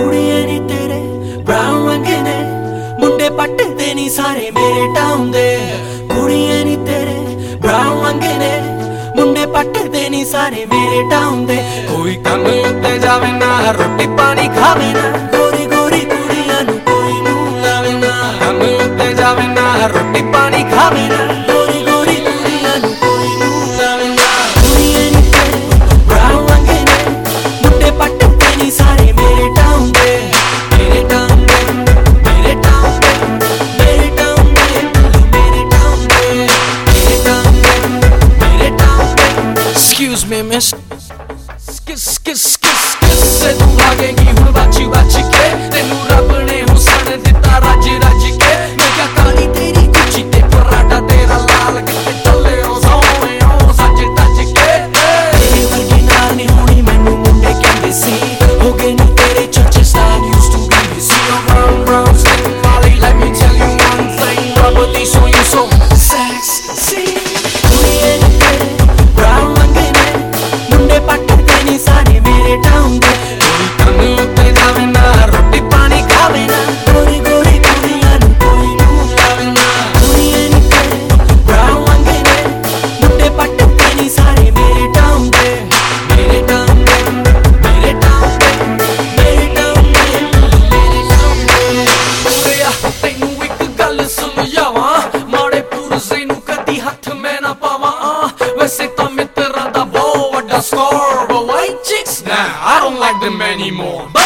ਕੁੜੀਆਂ ਨਹੀਂ ਤੇਰੇ ਬ੍ਰਾਊਨ ਰੰਗ ਨੇ। ਮੁੰਡੇ ਪੱਟਦੇ ਨਹੀਂ ਸਾਰੇ ਮੇਰੇ ਟਾਊਨ ਦੇ। ਕੁੜੀਆਂ ਨਹੀਂ ਤੇਰੇ ਬ੍ਰਾਊਨ ਰੰਗ ਨੇ। ਮੁੰਡੇ ਪੱਟਦੇ ਨਹੀਂ ਸਾਰੇ ਮੇਰੇ ਟਾਊਨ ਦੇ। ਕੋਈ ਕੰਮ ਉੱਤੇ ਜਾਵੇ ਨਾ, ਰੋਟੀ ਪਾਣੀ ਖਾਵੇ ਨਾ। ਗੋਰੀ ਗੋਰੀ ਕੁੜੀਆਂ ਨੂੰ ਕੋਈ ਮੂੰਹ ਲਾਵੇ ਨਾ। ਕੰਮ ਉੱਤੇ ਜਾਵੇ ਨਾ, ਰੋਟੀ Excuse me, miss. Skis, skis, skis, skis ਸੇ ਤੂੰ ਭਾਗੇਗੀ ਹੁਣ ਬਾਚੀ ਬਾਚੀ ਕੇ ਤੈਨੂੰ ਰੱਬ ਨੇ ਹੁਸਨ ਦਿੱਤਾ ਰੱਜ ਰੱਜ ਕੇ ਮੈਂ ਕਿਹਾ ਕਾਲੀ ਤੇਰੀ ਕੁਚੀ ਤੇ ਪਰਾਟਾ ਤੇਰਾ ਲਾਲ ਕਿਤੇ ਟੱਲੇ ਹੋ ਸੋਏ ਹੋ ਸੱਜ ਟੱਜ ਕੇ ਤੇਰੇ ਵਰਗੀ ਨਾਲ ਨਹੀਂ ਹੋਣੀ ਮੈਨੂੰ ਮੁੰਡੇ ਕਹਿੰਦੇ ਸੀ ਹੋ ਗਏ ਨੀ ਤੇਰੇ ਚਰਚੇ ਸਟਾਈਲ ਯੂਸਡ ਟੂ ਬੀ ਸੀ Brown, brown, skin Molly, let me tell you one thing Rubber these on you so sexy ਕੁੜੀਏ ਸਾਰੇ ਮੇਰੇ anymore.